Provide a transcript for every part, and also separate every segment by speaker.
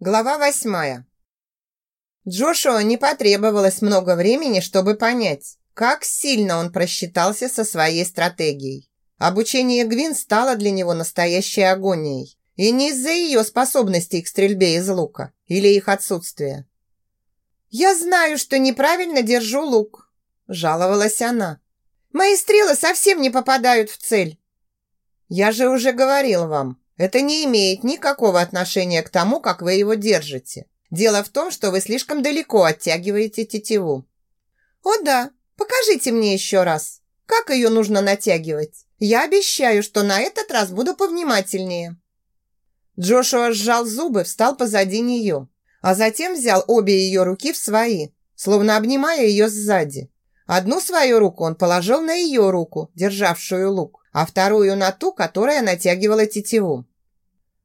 Speaker 1: Глава восьмая. Джошуа не потребовалось много времени, чтобы понять, как сильно он просчитался со своей стратегией. Обучение Гвин стало для него настоящей агонией. И не из-за ее способностей к стрельбе из лука или их отсутствия. «Я знаю, что неправильно держу лук», – жаловалась она. «Мои стрелы совсем не попадают в цель». «Я же уже говорил вам, это не имеет никакого отношения к тому, как вы его держите. Дело в том, что вы слишком далеко оттягиваете тетиву. О да, покажите мне еще раз, как ее нужно натягивать. Я обещаю, что на этот раз буду повнимательнее. Джошуа сжал зубы, встал позади нее, а затем взял обе ее руки в свои, словно обнимая ее сзади. Одну свою руку он положил на ее руку, державшую лук, а вторую на ту, которая натягивала тетиву.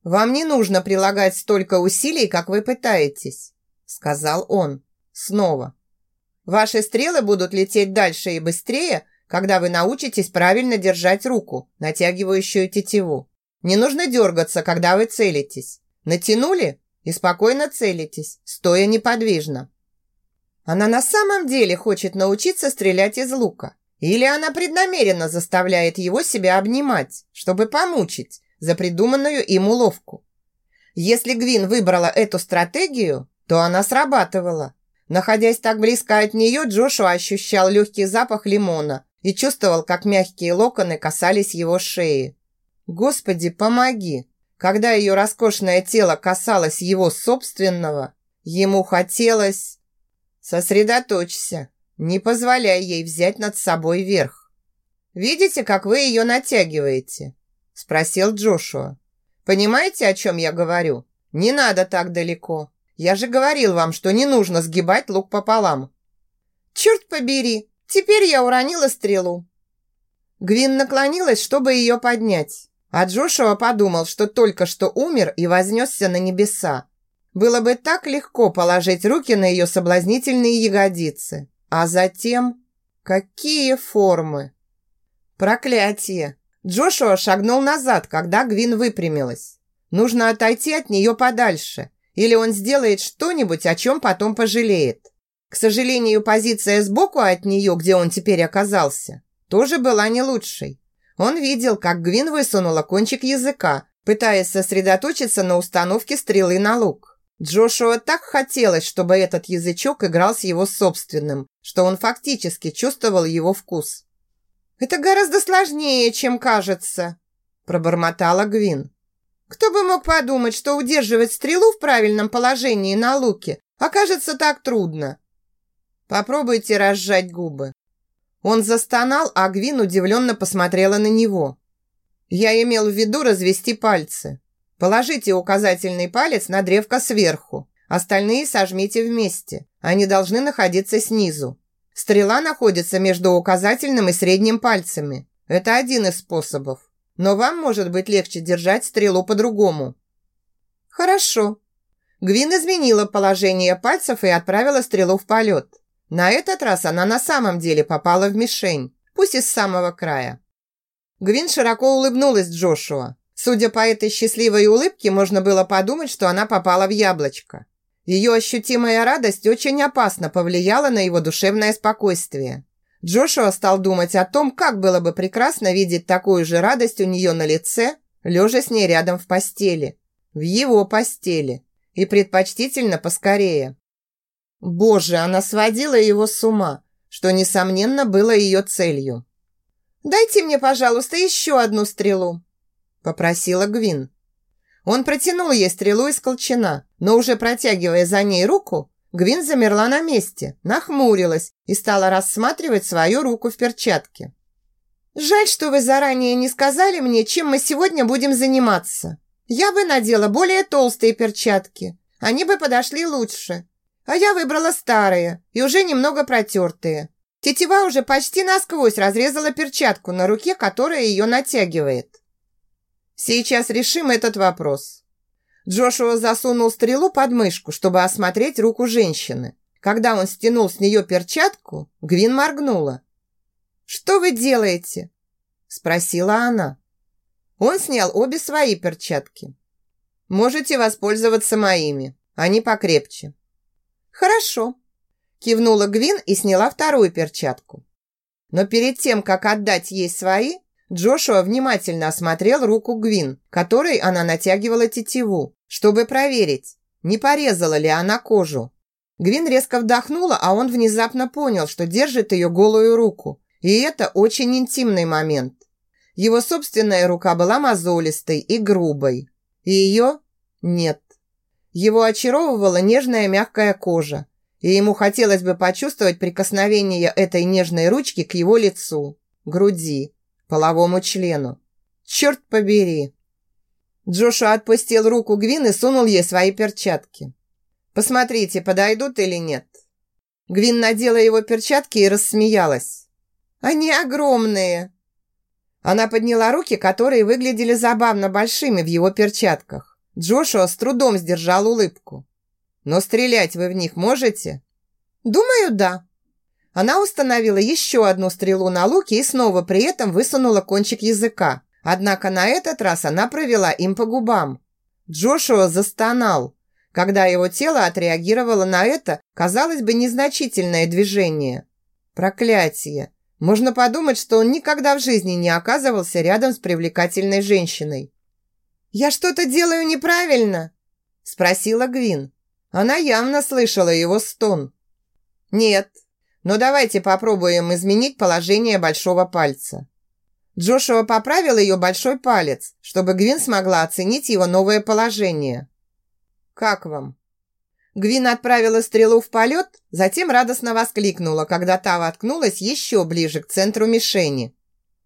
Speaker 1: «Вам не нужно прилагать столько усилий, как вы пытаетесь», сказал он. Снова. «Ваши стрелы будут лететь дальше и быстрее, когда вы научитесь правильно держать руку, натягивающую тетиву. Не нужно дергаться, когда вы целитесь. Натянули и спокойно целитесь, стоя неподвижно. Она на самом деле хочет научиться стрелять из лука. Или она преднамеренно заставляет его себя обнимать, чтобы помучить, за придуманную им уловку. Если Гвин выбрала эту стратегию, то она срабатывала. Находясь так близко от нее, Джошуа ощущал легкий запах лимона и чувствовал, как мягкие локоны касались его шеи. «Господи, помоги!» Когда ее роскошное тело касалось его собственного, ему хотелось... Сосредоточься, не позволяй ей взять над собой верх. Видите, как вы ее натягиваете? Спросил Джошуа. Понимаете, о чем я говорю? Не надо так далеко. Я же говорил вам, что не нужно сгибать лук пополам. Черт побери, теперь я уронила стрелу. Гвин наклонилась, чтобы ее поднять. А Джошуа подумал, что только что умер и вознесся на небеса. Было бы так легко положить руки на ее соблазнительные ягодицы. А затем... Какие формы! Проклятие! Джошуа шагнул назад, когда Гвин выпрямилась. Нужно отойти от нее подальше, или он сделает что-нибудь, о чем потом пожалеет. К сожалению, позиция сбоку от нее, где он теперь оказался, тоже была не лучшей. Он видел, как Гвин высунула кончик языка, пытаясь сосредоточиться на установке стрелы на лук. Джошуа так хотелось, чтобы этот язычок играл с его собственным, что он фактически чувствовал его вкус. «Это гораздо сложнее, чем кажется», – пробормотала Гвин. «Кто бы мог подумать, что удерживать стрелу в правильном положении на луке окажется так трудно?» «Попробуйте разжать губы». Он застонал, а Гвин удивленно посмотрела на него. «Я имел в виду развести пальцы. Положите указательный палец на древко сверху, остальные сожмите вместе. Они должны находиться снизу. Стрела находится между указательным и средним пальцами. Это один из способов. Но вам может быть легче держать стрелу по-другому. Хорошо. Гвин изменила положение пальцев и отправила стрелу в полет. На этот раз она на самом деле попала в мишень, пусть и с самого края. Гвин широко улыбнулась Джошуа. Судя по этой счастливой улыбке, можно было подумать, что она попала в яблочко. Ее ощутимая радость очень опасно повлияла на его душевное спокойствие. Джошуа стал думать о том, как было бы прекрасно видеть такую же радость у нее на лице, лежа с ней рядом в постели. В его постели. И предпочтительно поскорее. Боже, она сводила его с ума, что, несомненно, было ее целью. «Дайте мне, пожалуйста, еще одну стрелу», – попросила Гвин. Он протянул ей стрелу из колчана, но уже протягивая за ней руку, Гвин замерла на месте, нахмурилась и стала рассматривать свою руку в перчатке. «Жаль, что вы заранее не сказали мне, чем мы сегодня будем заниматься. Я бы надела более толстые перчатки, они бы подошли лучше. А я выбрала старые и уже немного протертые. Тетива уже почти насквозь разрезала перчатку на руке, которая ее натягивает. Сейчас решим этот вопрос. Джошуа засунул стрелу под мышку, чтобы осмотреть руку женщины. Когда он стянул с нее перчатку, Гвин моргнула. «Что вы делаете?» – спросила она. Он снял обе свои перчатки. «Можете воспользоваться моими. Они покрепче». «Хорошо», – кивнула Гвин и сняла вторую перчатку. Но перед тем, как отдать ей свои, Джошуа внимательно осмотрел руку Гвин, которой она натягивала тетиву, чтобы проверить, не порезала ли она кожу. Гвин резко вдохнула, а он внезапно понял, что держит ее голую руку. И это очень интимный момент. Его собственная рука была мозолистой и грубой. И ее нет. Его очаровывала нежная мягкая кожа, и ему хотелось бы почувствовать прикосновение этой нежной ручки к его лицу, груди, половому члену. Черт побери! Джошуа отпустил руку Гвин и сунул ей свои перчатки. «Посмотрите, подойдут или нет?» Гвин надела его перчатки и рассмеялась. «Они огромные!» Она подняла руки, которые выглядели забавно большими в его перчатках. Джошуа с трудом сдержал улыбку. «Но стрелять вы в них можете?» «Думаю, да». Она установила еще одну стрелу на луке и снова при этом высунула кончик языка. Однако на этот раз она провела им по губам. Джошуа застонал, когда его тело отреагировало на это, казалось бы, незначительное движение. Проклятие! Можно подумать, что он никогда в жизни не оказывался рядом с привлекательной женщиной. «Я что-то делаю неправильно?» – спросила Гвин. Она явно слышала его стон. «Нет, но давайте попробуем изменить положение большого пальца». Джошуа поправил ее большой палец, чтобы Гвин смогла оценить его новое положение. «Как вам?» Гвин отправила стрелу в полет, затем радостно воскликнула, когда та воткнулась еще ближе к центру мишени.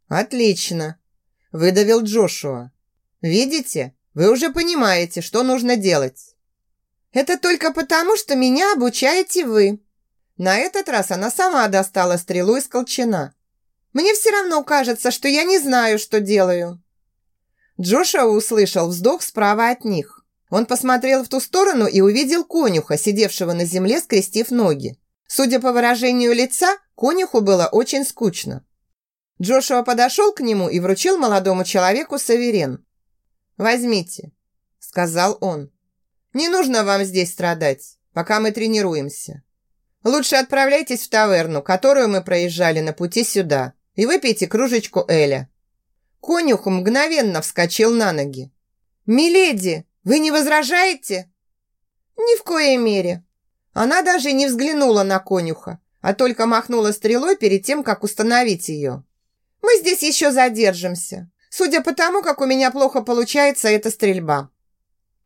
Speaker 1: «Отлично!» – выдавил Джошуа. «Видите, вы уже понимаете, что нужно делать». «Это только потому, что меня обучаете вы». На этот раз она сама достала стрелу из колчана. «Мне все равно кажется, что я не знаю, что делаю». Джошуа услышал вздох справа от них. Он посмотрел в ту сторону и увидел конюха, сидевшего на земле, скрестив ноги. Судя по выражению лица, конюху было очень скучно. Джошуа подошел к нему и вручил молодому человеку саверен. «Возьмите», – сказал он. «Не нужно вам здесь страдать, пока мы тренируемся. Лучше отправляйтесь в таверну, которую мы проезжали на пути сюда, и выпейте кружечку Эля». Конюх мгновенно вскочил на ноги. «Миледи!» Вы не возражаете?» «Ни в коей мере». Она даже не взглянула на конюха, а только махнула стрелой перед тем, как установить ее. «Мы здесь еще задержимся, судя по тому, как у меня плохо получается эта стрельба».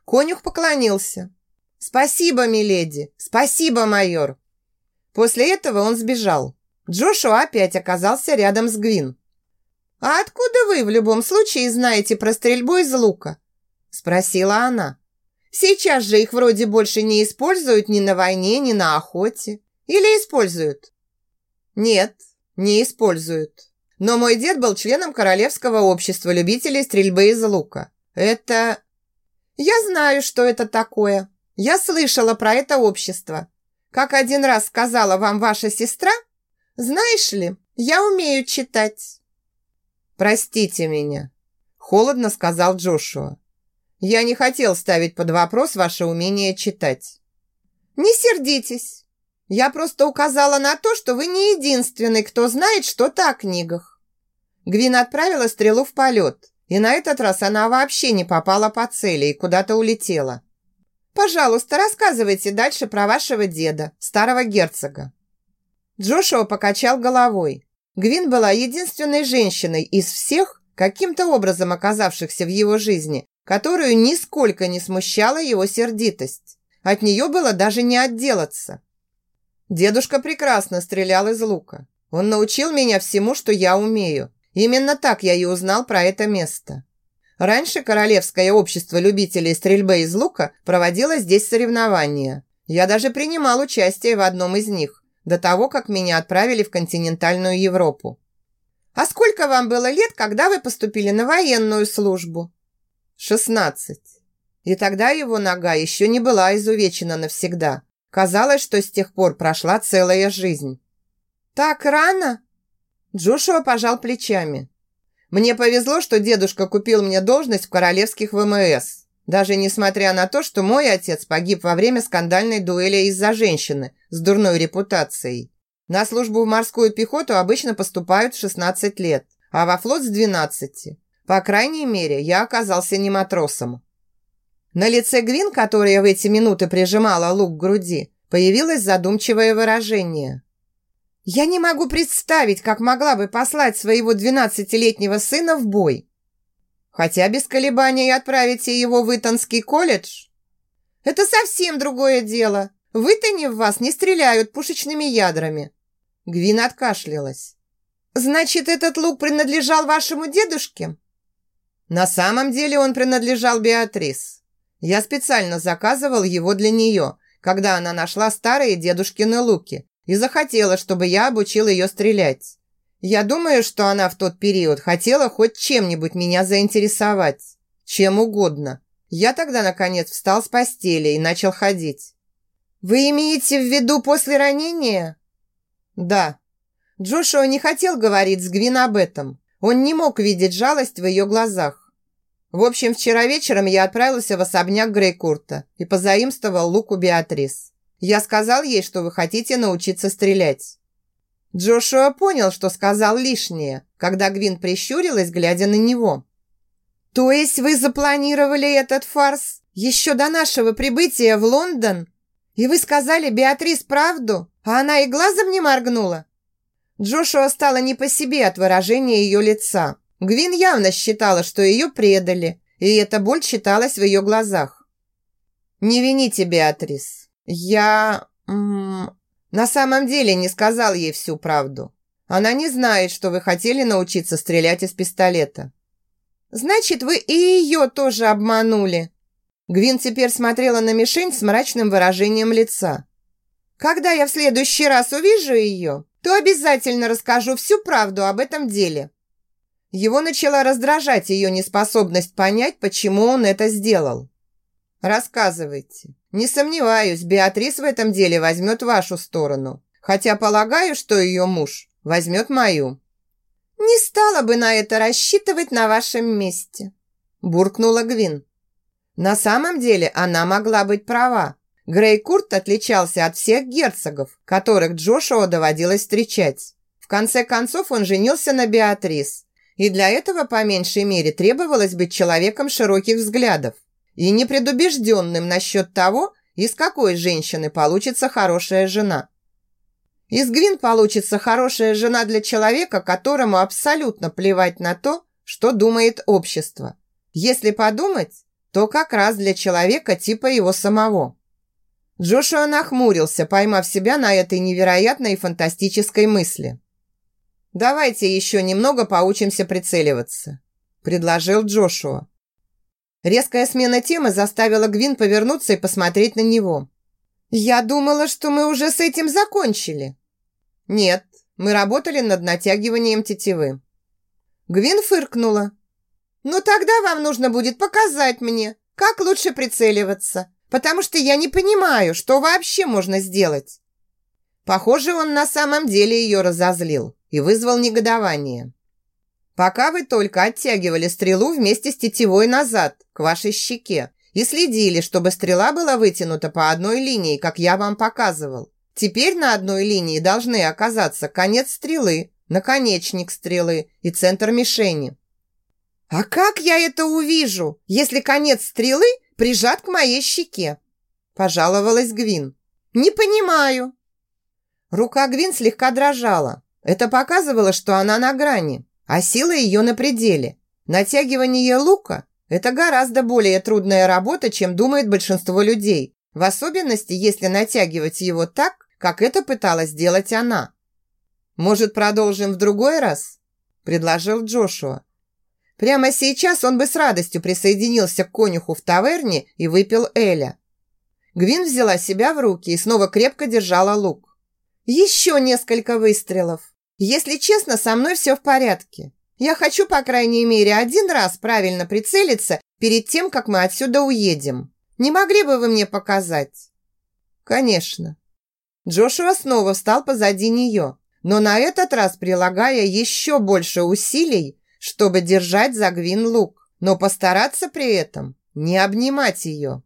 Speaker 1: Конюх поклонился. «Спасибо, миледи! Спасибо, майор!» После этого он сбежал. Джошуа опять оказался рядом с Гвин. «А откуда вы в любом случае знаете про стрельбу из лука? Спросила она. Сейчас же их вроде больше не используют ни на войне, ни на охоте. Или используют? Нет, не используют. Но мой дед был членом Королевского общества любителей стрельбы из лука. Это... Я знаю, что это такое. Я слышала про это общество. Как один раз сказала вам ваша сестра, знаешь ли, я умею читать. Простите меня, холодно сказал Джошуа. Я не хотел ставить под вопрос ваше умение читать. Не сердитесь. Я просто указала на то, что вы не единственный, кто знает что-то о книгах. Гвин отправила стрелу в полет, и на этот раз она вообще не попала по цели и куда-то улетела. Пожалуйста, рассказывайте дальше про вашего деда, старого герцога. Джошуа покачал головой. Гвин была единственной женщиной из всех, каким-то образом оказавшихся в его жизни, которую нисколько не смущала его сердитость. От нее было даже не отделаться. Дедушка прекрасно стрелял из лука. Он научил меня всему, что я умею. Именно так я и узнал про это место. Раньше Королевское общество любителей стрельбы из лука проводило здесь соревнования. Я даже принимал участие в одном из них, до того, как меня отправили в континентальную Европу. «А сколько вам было лет, когда вы поступили на военную службу?» Шестнадцать. И тогда его нога еще не была изувечена навсегда. Казалось, что с тех пор прошла целая жизнь. «Так рано?» Джошуа пожал плечами. «Мне повезло, что дедушка купил мне должность в королевских ВМС. Даже несмотря на то, что мой отец погиб во время скандальной дуэли из-за женщины с дурной репутацией. На службу в морскую пехоту обычно поступают в 16 лет, а во флот с 12. По крайней мере, я оказался не матросом. На лице Гвин, которая в эти минуты прижимала лук к груди, появилось задумчивое выражение. «Я не могу представить, как могла бы послать своего двенадцатилетнего сына в бой. Хотя без колебаний отправите его в Итонский колледж. Это совсем другое дело. В Итоне в вас не стреляют пушечными ядрами». Гвин откашлялась. «Значит, этот лук принадлежал вашему дедушке?» «На самом деле он принадлежал Беатрис. Я специально заказывал его для нее, когда она нашла старые дедушкины луки и захотела, чтобы я обучил ее стрелять. Я думаю, что она в тот период хотела хоть чем-нибудь меня заинтересовать. Чем угодно. Я тогда, наконец, встал с постели и начал ходить. «Вы имеете в виду после ранения?» «Да». Джошуа не хотел говорить с Гвин об этом. Он не мог видеть жалость в ее глазах. В общем, вчера вечером я отправился в особняк Грейкурта и позаимствовал лук у Беатрис. Я сказал ей, что вы хотите научиться стрелять. Джошуа понял, что сказал лишнее, когда Гвин прищурилась, глядя на него. «То есть вы запланировали этот фарс еще до нашего прибытия в Лондон? И вы сказали Беатрис правду, а она и глазом не моргнула?» Джошуа стало не по себе от выражения ее лица. Гвин явно считала, что ее предали, и эта боль читалась в ее глазах. «Не вините Беатрис. «Я... На самом деле не сказал ей всю правду. Она не знает, что вы хотели научиться стрелять из пистолета». «Значит, вы и ее тоже обманули?» Гвин теперь смотрела на мишень с мрачным выражением лица. «Когда я в следующий раз увижу ее, то обязательно расскажу всю правду об этом деле». Его начала раздражать ее неспособность понять, почему он это сделал. «Рассказывайте. Не сомневаюсь, Беатрис в этом деле возьмет вашу сторону. Хотя полагаю, что ее муж возьмет мою». «Не стала бы на это рассчитывать на вашем месте», – буркнула Гвин. На самом деле она могла быть права. Грей Курт отличался от всех герцогов, которых Джошуа доводилось встречать. В конце концов он женился на Беатрис, и для этого по меньшей мере требовалось быть человеком широких взглядов и непредубежденным насчет того, из какой женщины получится хорошая жена. Из Гвин получится хорошая жена для человека, которому абсолютно плевать на то, что думает общество. Если подумать, то как раз для человека типа его самого. Джошуа нахмурился, поймав себя на этой невероятной и фантастической мысли. «Давайте еще немного поучимся прицеливаться», – предложил Джошуа. Резкая смена темы заставила Гвин повернуться и посмотреть на него. «Я думала, что мы уже с этим закончили». «Нет, мы работали над натягиванием тетивы». Гвин фыркнула. «Ну тогда вам нужно будет показать мне, как лучше прицеливаться, потому что я не понимаю, что вообще можно сделать». Похоже, он на самом деле ее разозлил и вызвал негодование пока вы только оттягивали стрелу вместе с тетивой назад, к вашей щеке, и следили, чтобы стрела была вытянута по одной линии, как я вам показывал. Теперь на одной линии должны оказаться конец стрелы, наконечник стрелы и центр мишени. «А как я это увижу, если конец стрелы прижат к моей щеке?» Пожаловалась Гвин. «Не понимаю». Рука Гвин слегка дрожала. Это показывало, что она на грани а сила ее на пределе. Натягивание лука – это гораздо более трудная работа, чем думает большинство людей, в особенности, если натягивать его так, как это пыталась сделать она. «Может, продолжим в другой раз?» – предложил Джошуа. Прямо сейчас он бы с радостью присоединился к конюху в таверне и выпил Эля. Гвин взяла себя в руки и снова крепко держала лук. «Еще несколько выстрелов!» Если честно, со мной все в порядке. Я хочу, по крайней мере, один раз правильно прицелиться перед тем, как мы отсюда уедем. Не могли бы вы мне показать?» «Конечно». Джошуа снова встал позади нее, но на этот раз прилагая еще больше усилий, чтобы держать за Гвин лук, но постараться при этом не обнимать ее.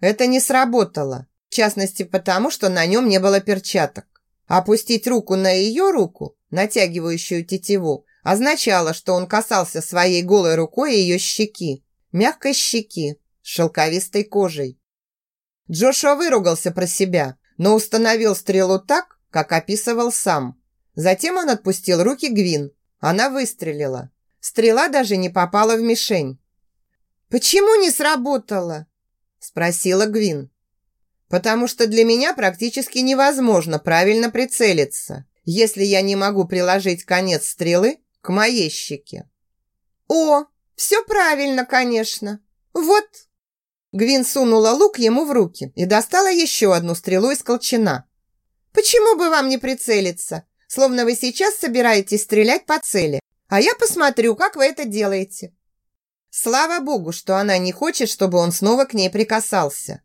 Speaker 1: Это не сработало, в частности потому, что на нем не было перчаток. Опустить руку на ее руку, натягивающую тетиву, означало, что он касался своей голой рукой ее щеки, мягкой щеки, с шелковистой кожей. Джошуа выругался про себя, но установил стрелу так, как описывал сам. Затем он отпустил руки Гвин. Она выстрелила. Стрела даже не попала в мишень. «Почему не сработало?» Спросила Гвин. «Потому что для меня практически невозможно правильно прицелиться, если я не могу приложить конец стрелы к моей щеке». «О, все правильно, конечно. Вот». Гвин сунула лук ему в руки и достала еще одну стрелу из колчана. «Почему бы вам не прицелиться? Словно вы сейчас собираетесь стрелять по цели. А я посмотрю, как вы это делаете». Слава богу, что она не хочет, чтобы он снова к ней прикасался.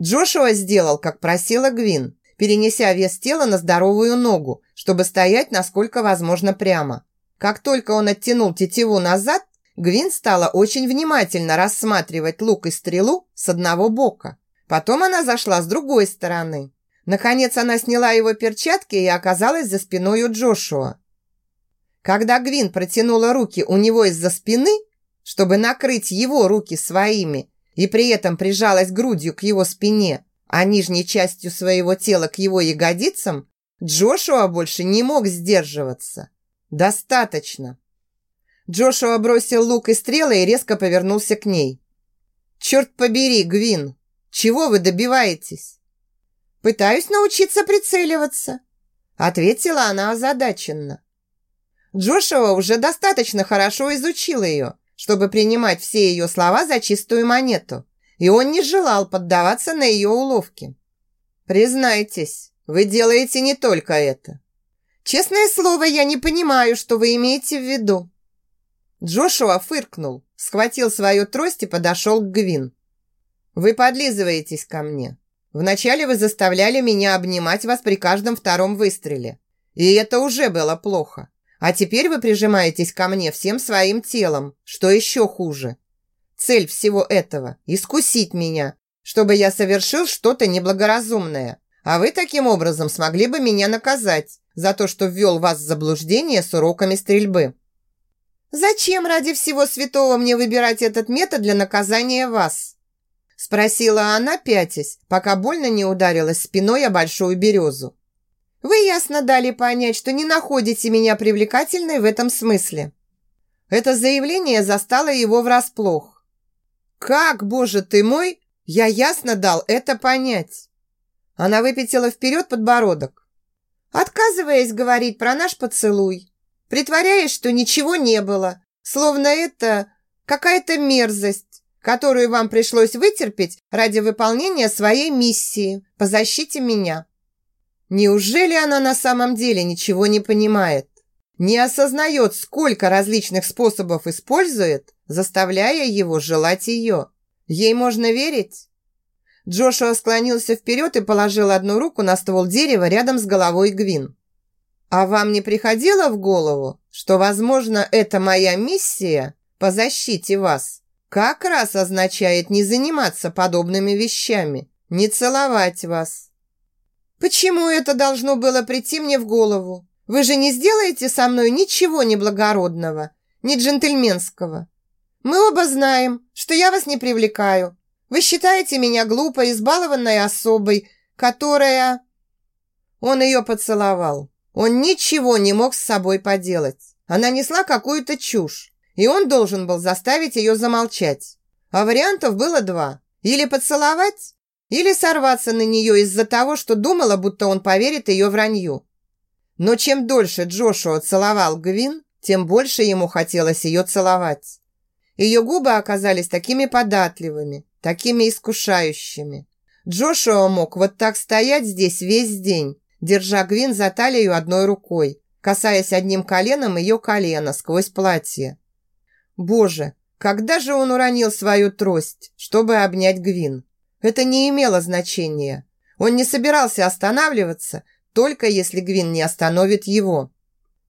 Speaker 1: Джошуа сделал, как просила Гвин, перенеся вес тела на здоровую ногу, чтобы стоять насколько возможно прямо. Как только он оттянул тетиву назад, Гвин стала очень внимательно рассматривать лук и стрелу с одного бока. Потом она зашла с другой стороны. Наконец она сняла его перчатки и оказалась за спиной у Джошуа. Когда Гвин протянула руки у него из-за спины, чтобы накрыть его руки своими и при этом прижалась грудью к его спине, а нижней частью своего тела к его ягодицам, Джошуа больше не мог сдерживаться. Достаточно. Джошуа бросил лук и стрелы и резко повернулся к ней. «Черт побери, Гвин! Чего вы добиваетесь?» «Пытаюсь научиться прицеливаться», ответила она озадаченно. Джошуа уже достаточно хорошо изучил ее, чтобы принимать все ее слова за чистую монету, и он не желал поддаваться на ее уловки. «Признайтесь, вы делаете не только это». «Честное слово, я не понимаю, что вы имеете в виду». Джошуа фыркнул, схватил свою трость и подошел к Гвин. «Вы подлизываетесь ко мне. Вначале вы заставляли меня обнимать вас при каждом втором выстреле. И это уже было плохо. А теперь вы прижимаетесь ко мне всем своим телом, что еще хуже. Цель всего этого – искусить меня, чтобы я совершил что-то неблагоразумное. А вы таким образом смогли бы меня наказать за то, что ввел вас в заблуждение с уроками стрельбы. «Зачем ради всего святого мне выбирать этот метод для наказания вас?» Спросила она, пятясь, пока больно не ударилась спиной о большую березу. Вы ясно дали понять, что не находите меня привлекательной в этом смысле. Это заявление застало его врасплох. Как, боже ты мой, я ясно дал это понять. Она выпятила вперед подбородок. Отказываясь говорить про наш поцелуй, притворяясь, что ничего не было, словно это какая-то мерзость, которую вам пришлось вытерпеть ради выполнения своей миссии по защите меня. Неужели она на самом деле ничего не понимает? Не осознает, сколько различных способов использует, заставляя его желать ее? Ей можно верить? Джошуа склонился вперед и положил одну руку на ствол дерева рядом с головой Гвин. «А вам не приходило в голову, что, возможно, эта моя миссия по защите вас как раз означает не заниматься подобными вещами, не целовать вас, Почему это должно было прийти мне в голову? Вы же не сделаете со мной ничего неблагородного, ни джентльменского. Мы оба знаем, что я вас не привлекаю. Вы считаете меня глупой, избалованной особой, которая...» Он ее поцеловал. Он ничего не мог с собой поделать. Она несла какую-то чушь, и он должен был заставить ее замолчать. А вариантов было два. Или поцеловать, или сорваться на нее из-за того, что думала, будто он поверит ее вранью. Но чем дольше Джошуа целовал Гвин, тем больше ему хотелось ее целовать. Ее губы оказались такими податливыми, такими искушающими. Джошуа мог вот так стоять здесь весь день, держа Гвин за талию одной рукой, касаясь одним коленом ее колена сквозь платье. Боже, когда же он уронил свою трость, чтобы обнять Гвин? Это не имело значения. Он не собирался останавливаться, только если Гвин не остановит его.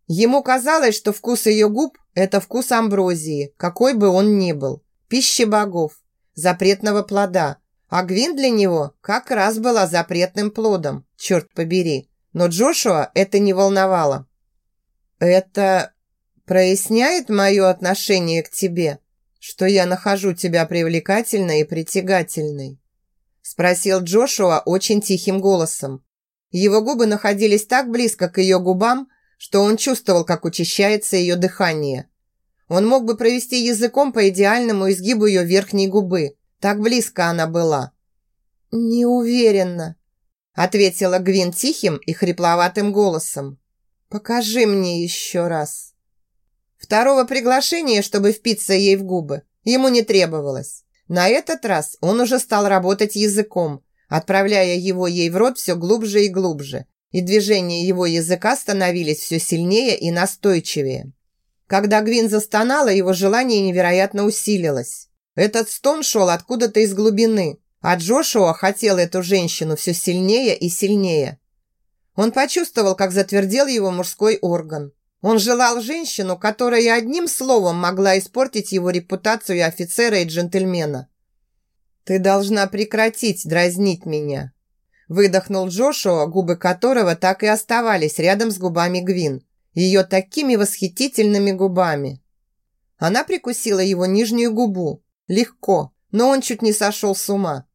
Speaker 1: Ему казалось, что вкус ее губ – это вкус амброзии, какой бы он ни был, пищи богов, запретного плода, а Гвин для него как раз была запретным плодом, черт побери. Но Джошуа это не волновало. «Это проясняет мое отношение к тебе, что я нахожу тебя привлекательной и притягательной?» Спросил Джошуа очень тихим голосом. Его губы находились так близко к ее губам, что он чувствовал, как учащается ее дыхание. Он мог бы провести языком по идеальному изгибу ее верхней губы. Так близко она была. «Не уверена», – ответила Гвин тихим и хрипловатым голосом. «Покажи мне еще раз». Второго приглашения, чтобы впиться ей в губы, ему не требовалось. На этот раз он уже стал работать языком, отправляя его ей в рот все глубже и глубже, и движения его языка становились все сильнее и настойчивее. Когда Гвин застонала, его желание невероятно усилилось. Этот стон шел откуда-то из глубины, а Джошуа хотел эту женщину все сильнее и сильнее. Он почувствовал, как затвердел его мужской орган. Он желал женщину, которая одним словом могла испортить его репутацию офицера и джентльмена. «Ты должна прекратить дразнить меня», выдохнул Джошуа, губы которого так и оставались рядом с губами Гвин, ее такими восхитительными губами. Она прикусила его нижнюю губу, легко, но он чуть не сошел с ума.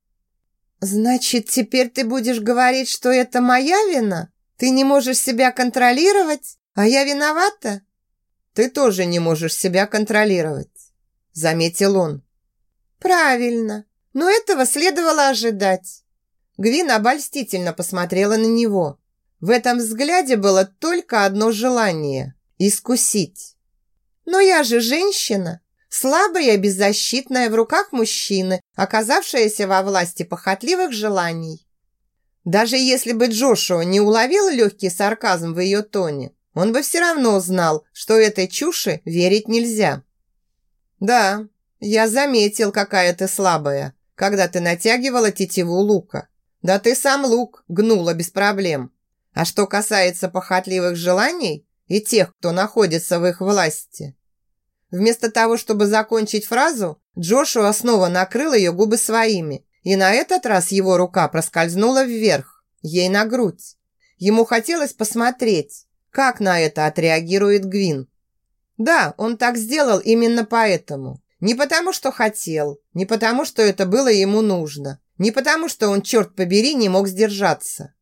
Speaker 1: «Значит, теперь ты будешь говорить, что это моя вина? Ты не можешь себя контролировать?» А я виновата? Ты тоже не можешь себя контролировать, заметил он. Правильно, но этого следовало ожидать. Гвин обольстительно посмотрела на него. В этом взгляде было только одно желание – искусить. Но я же женщина, слабая и беззащитная в руках мужчины, оказавшаяся во власти похотливых желаний. Даже если бы Джошуа не уловил легкий сарказм в ее тоне, он бы все равно знал, что этой чуши верить нельзя. «Да, я заметил, какая ты слабая, когда ты натягивала тетиву лука. Да ты сам лук гнула без проблем. А что касается похотливых желаний и тех, кто находится в их власти...» Вместо того, чтобы закончить фразу, Джошуа снова накрыл ее губы своими, и на этот раз его рука проскользнула вверх, ей на грудь. Ему хотелось посмотреть, как на это отреагирует Гвин? Да, он так сделал именно поэтому. Не потому, что хотел, не потому, что это было ему нужно, не потому, что он, черт побери, не мог сдержаться.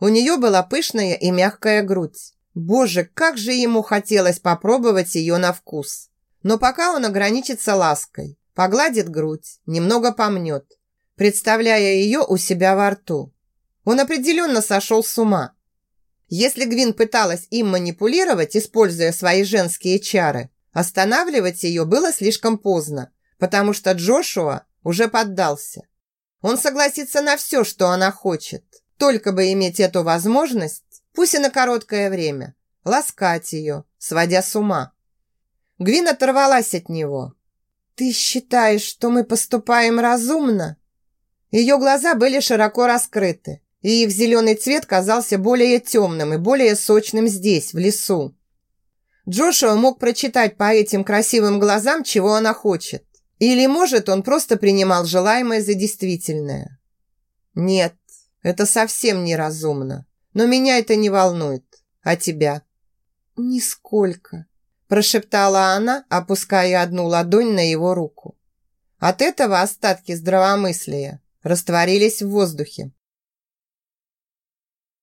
Speaker 1: У нее была пышная и мягкая грудь. Боже, как же ему хотелось попробовать ее на вкус. Но пока он ограничится лаской, погладит грудь, немного помнет, представляя ее у себя во рту. Он определенно сошел с ума. Если Гвин пыталась им манипулировать, используя свои женские чары, останавливать ее было слишком поздно, потому что Джошуа уже поддался. Он согласится на все, что она хочет, только бы иметь эту возможность, пусть и на короткое время, ласкать ее, сводя с ума. Гвин оторвалась от него. «Ты считаешь, что мы поступаем разумно?» Ее глаза были широко раскрыты и их зеленый цвет казался более темным и более сочным здесь, в лесу. Джошуа мог прочитать по этим красивым глазам, чего она хочет. Или, может, он просто принимал желаемое за действительное. Нет, это совсем неразумно. Но меня это не волнует. А тебя? Нисколько, прошептала она, опуская одну ладонь на его руку. От этого остатки здравомыслия растворились в воздухе.